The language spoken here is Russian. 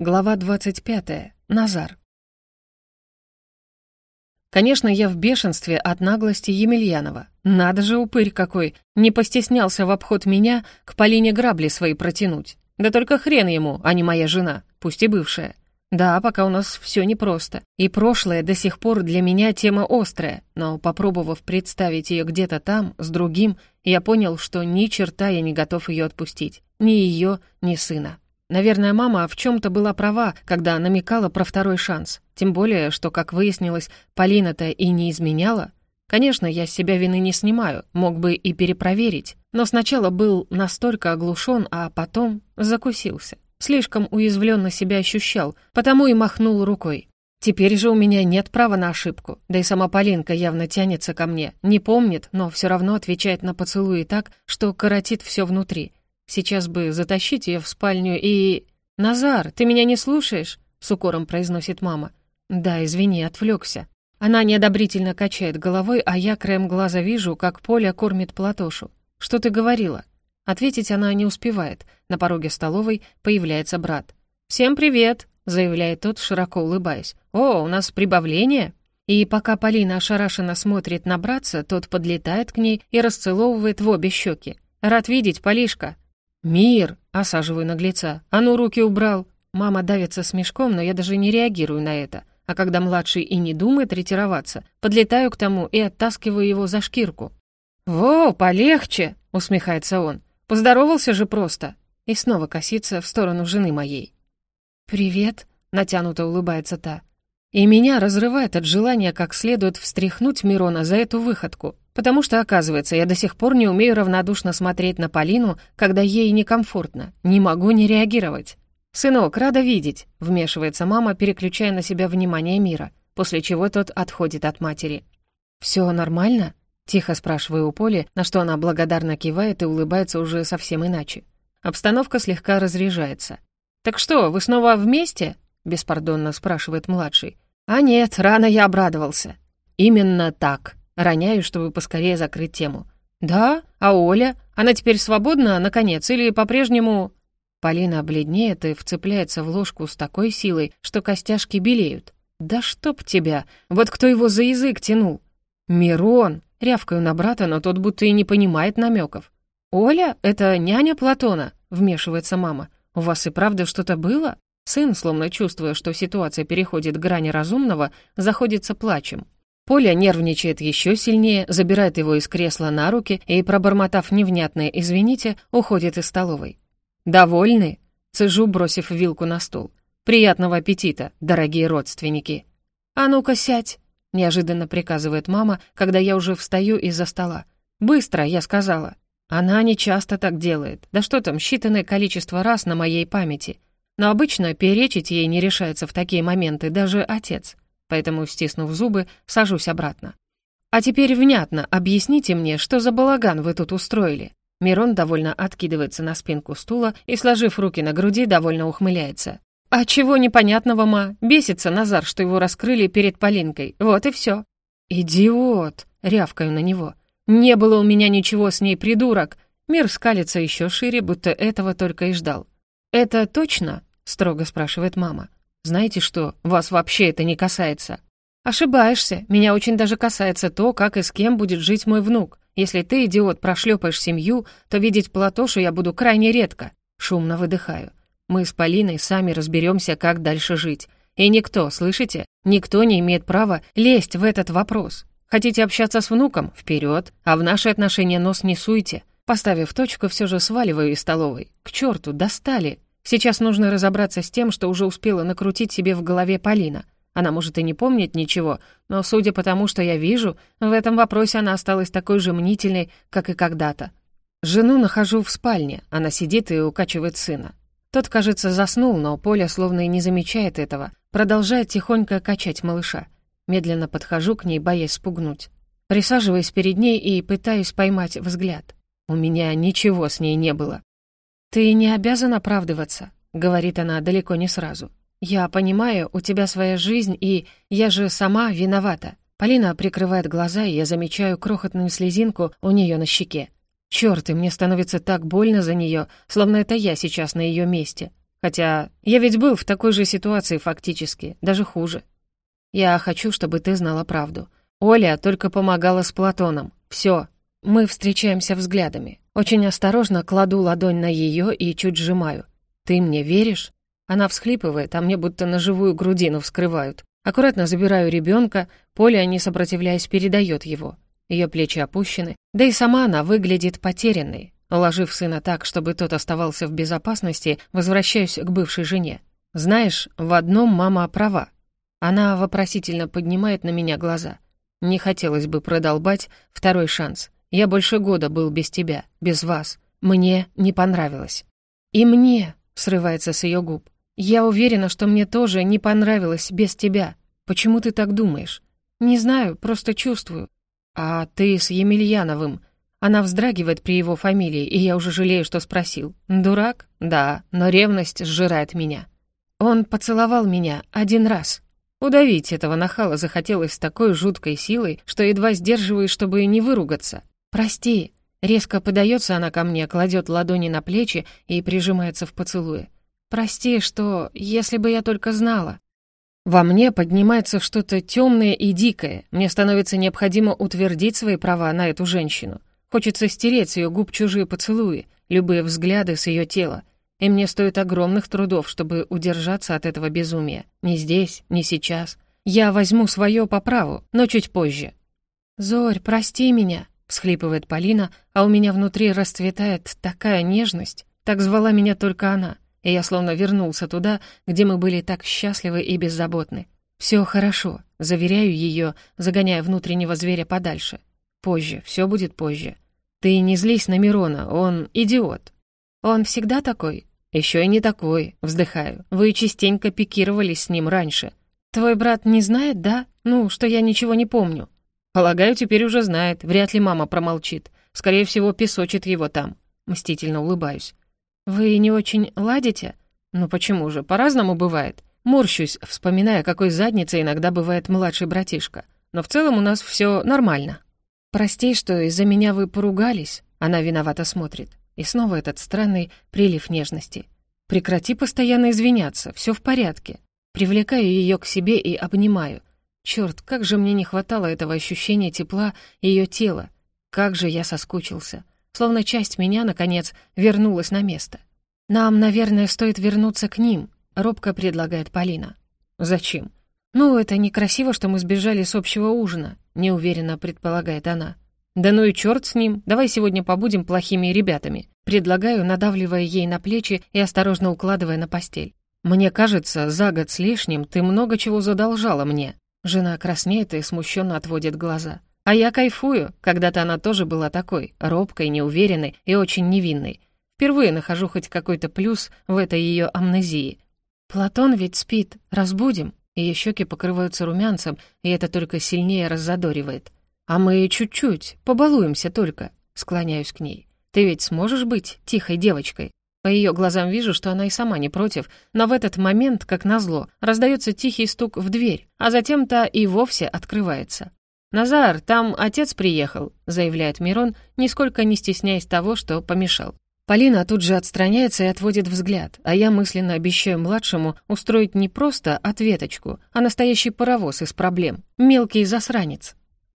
Глава 25. Назар. Конечно, я в бешенстве от наглости Емельянова. Надо же, упырь какой, не постеснялся в обход меня к Полине грабли свои протянуть. Да только хрен ему, а не моя жена, пусть и бывшая. Да, пока у нас все непросто. И прошлое до сих пор для меня тема острая, но попробовав представить ее где-то там, с другим, я понял, что ни черта я не готов ее отпустить. Ни ее, ни сына. Наверное, мама в чем-то была права, когда намекала про второй шанс. Тем более, что, как выяснилось, Полина-то и не изменяла. Конечно, я с себя вины не снимаю, мог бы и перепроверить. Но сначала был настолько оглушен, а потом закусился. Слишком уязвленно себя ощущал, потому и махнул рукой. Теперь же у меня нет права на ошибку, да и сама Полинка явно тянется ко мне, не помнит, но все равно отвечает на поцелуи так, что коротит все внутри. Сейчас бы затащить ее в спальню и... «Назар, ты меня не слушаешь?» — с укором произносит мама. «Да, извини, отвлекся. Она неодобрительно качает головой, а я краем глаза вижу, как Поля кормит Платошу. «Что ты говорила?» Ответить она не успевает. На пороге столовой появляется брат. «Всем привет!» — заявляет тот, широко улыбаясь. «О, у нас прибавление!» И пока Полина ошарашенно смотрит на братца, тот подлетает к ней и расцеловывает в обе щеки. «Рад видеть, Полишка!» «Мир!» — осаживаю наглеца. «А ну, руки убрал!» Мама давится смешком, но я даже не реагирую на это. А когда младший и не думает ретироваться, подлетаю к тому и оттаскиваю его за шкирку. «Во, полегче!» — усмехается он. «Поздоровался же просто!» И снова косится в сторону жены моей. «Привет!» — натянуто улыбается та. И меня разрывает от желания как следует встряхнуть Мирона за эту выходку. Потому что, оказывается, я до сих пор не умею равнодушно смотреть на Полину, когда ей некомфортно. Не могу не реагировать. «Сынок, рада видеть», — вмешивается мама, переключая на себя внимание мира, после чего тот отходит от матери. «Все нормально?» — тихо спрашиваю у Поли, на что она благодарно кивает и улыбается уже совсем иначе. Обстановка слегка разряжается. «Так что, вы снова вместе?» — беспардонно спрашивает младший. «А нет, рано я обрадовался». «Именно так», Роняю, чтобы поскорее закрыть тему. «Да? А Оля? Она теперь свободна, наконец, или по-прежнему...» Полина бледнеет и вцепляется в ложку с такой силой, что костяшки белеют. «Да чтоб тебя! Вот кто его за язык тянул!» «Мирон!» — рявкаю на брата, но тот будто и не понимает намеков. «Оля? Это няня Платона?» — вмешивается мама. «У вас и правда что-то было?» Сын, словно чувствуя, что ситуация переходит грани разумного, заходится плачем. Поля нервничает еще сильнее, забирает его из кресла на руки и, пробормотав невнятное «извините», уходит из столовой. «Довольны?» — цежу, бросив вилку на стол. «Приятного аппетита, дорогие родственники!» «А ну-ка сядь!» — неожиданно приказывает мама, когда я уже встаю из-за стола. «Быстро!» — я сказала. Она не часто так делает. Да что там, считанное количество раз на моей памяти. Но обычно перечить ей не решается в такие моменты даже отец поэтому, стиснув зубы, сажусь обратно. «А теперь внятно объясните мне, что за балаган вы тут устроили?» Мирон довольно откидывается на спинку стула и, сложив руки на груди, довольно ухмыляется. «А чего непонятного, ма? Бесится Назар, что его раскрыли перед Полинкой. Вот и все». «Идиот!» — рявкаю на него. «Не было у меня ничего с ней, придурок!» Мир скалится еще шире, будто этого только и ждал. «Это точно?» — строго спрашивает мама. Знаете что, вас вообще это не касается. Ошибаешься, меня очень даже касается то, как и с кем будет жить мой внук. Если ты, идиот, прошлепаешь семью, то видеть Платошу я буду крайне редко. Шумно выдыхаю. Мы с Полиной сами разберемся, как дальше жить. И никто, слышите, никто не имеет права лезть в этот вопрос. Хотите общаться с внуком? Вперед, а в наши отношения нос не суйте. Поставив точку, все же сваливаю из столовой. К черту, достали. Сейчас нужно разобраться с тем, что уже успела накрутить себе в голове Полина. Она может и не помнить ничего, но, судя по тому, что я вижу, в этом вопросе она осталась такой же мнительной, как и когда-то. Жену нахожу в спальне, она сидит и укачивает сына. Тот, кажется, заснул, но Поля словно и не замечает этого, продолжает тихонько качать малыша. Медленно подхожу к ней, боясь спугнуть. Присаживаясь перед ней и пытаюсь поймать взгляд. У меня ничего с ней не было. «Ты не обязан оправдываться», — говорит она далеко не сразу. «Я понимаю, у тебя своя жизнь, и я же сама виновата». Полина прикрывает глаза, и я замечаю крохотную слезинку у нее на щеке. Чёрт, и мне становится так больно за нее, словно это я сейчас на ее месте. Хотя я ведь был в такой же ситуации фактически, даже хуже. Я хочу, чтобы ты знала правду. Оля только помогала с Платоном. Все. Мы встречаемся взглядами. Очень осторожно кладу ладонь на ее и чуть сжимаю. Ты мне веришь? Она всхлипывает, а мне будто на живую грудину вскрывают. Аккуратно забираю ребенка, Поля, не сопротивляясь, передает его. Ее плечи опущены, да и сама она выглядит потерянной. Уложив сына так, чтобы тот оставался в безопасности, возвращаюсь к бывшей жене. Знаешь, в одном мама права. Она вопросительно поднимает на меня глаза. Не хотелось бы продолбать второй шанс. Я больше года был без тебя, без вас. Мне не понравилось. И мне, срывается с ее губ. Я уверена, что мне тоже не понравилось без тебя. Почему ты так думаешь? Не знаю, просто чувствую. А ты с Емельяновым. Она вздрагивает при его фамилии, и я уже жалею, что спросил. Дурак? Да, но ревность сжирает меня. Он поцеловал меня один раз. Удавить этого нахала захотелось с такой жуткой силой, что едва сдерживаю, чтобы не выругаться. «Прости». Резко подается она ко мне, кладет ладони на плечи и прижимается в поцелуе. Прости, что, если бы я только знала. Во мне поднимается что-то темное и дикое. Мне становится необходимо утвердить свои права на эту женщину. Хочется стереть с ее губ чужие поцелуи, любые взгляды с ее тела. И мне стоит огромных трудов, чтобы удержаться от этого безумия. Не здесь, не сейчас. Я возьму свое по праву, но чуть позже. «Зорь, прости меня», — всхлипывает Полина, а у меня внутри расцветает такая нежность. Так звала меня только она и я словно вернулся туда, где мы были так счастливы и беззаботны. Все хорошо», — заверяю ее, загоняя внутреннего зверя подальше. «Позже, все будет позже. Ты не злись на Мирона, он идиот». «Он всегда такой?» Еще и не такой», — вздыхаю. «Вы частенько пикировались с ним раньше. Твой брат не знает, да? Ну, что я ничего не помню». «Полагаю, теперь уже знает. Вряд ли мама промолчит. Скорее всего, песочит его там». Мстительно улыбаюсь. «Вы не очень ладите?» «Ну почему же, по-разному бывает». Морщусь, вспоминая, какой задницей иногда бывает младший братишка. Но в целом у нас все нормально. «Прости, что из-за меня вы поругались», — она виновато смотрит. И снова этот странный прилив нежности. «Прекрати постоянно извиняться, все в порядке». Привлекаю ее к себе и обнимаю. Черт, как же мне не хватало этого ощущения тепла ее тела. Как же я соскучился словно часть меня, наконец, вернулась на место. «Нам, наверное, стоит вернуться к ним», — робко предлагает Полина. «Зачем?» «Ну, это некрасиво, что мы сбежали с общего ужина», — неуверенно предполагает она. «Да ну и черт с ним, давай сегодня побудем плохими ребятами», предлагаю, надавливая ей на плечи и осторожно укладывая на постель. «Мне кажется, за год с лишним ты много чего задолжала мне». Жена краснеет и смущенно отводит глаза. А я кайфую. Когда-то она тоже была такой, робкой, неуверенной и очень невинной. Впервые нахожу хоть какой-то плюс в этой ее амнезии. Платон ведь спит, разбудим. Ее щеки покрываются румянцем, и это только сильнее раззадоривает. А мы чуть-чуть, побалуемся только. Склоняюсь к ней. Ты ведь сможешь быть тихой девочкой? По ее глазам вижу, что она и сама не против, но в этот момент, как назло, раздается тихий стук в дверь, а затем-то и вовсе открывается. «Назар, там отец приехал», — заявляет Мирон, нисколько не стесняясь того, что помешал. Полина тут же отстраняется и отводит взгляд, а я мысленно обещаю младшему устроить не просто ответочку, а настоящий паровоз из проблем. Мелкий засранец.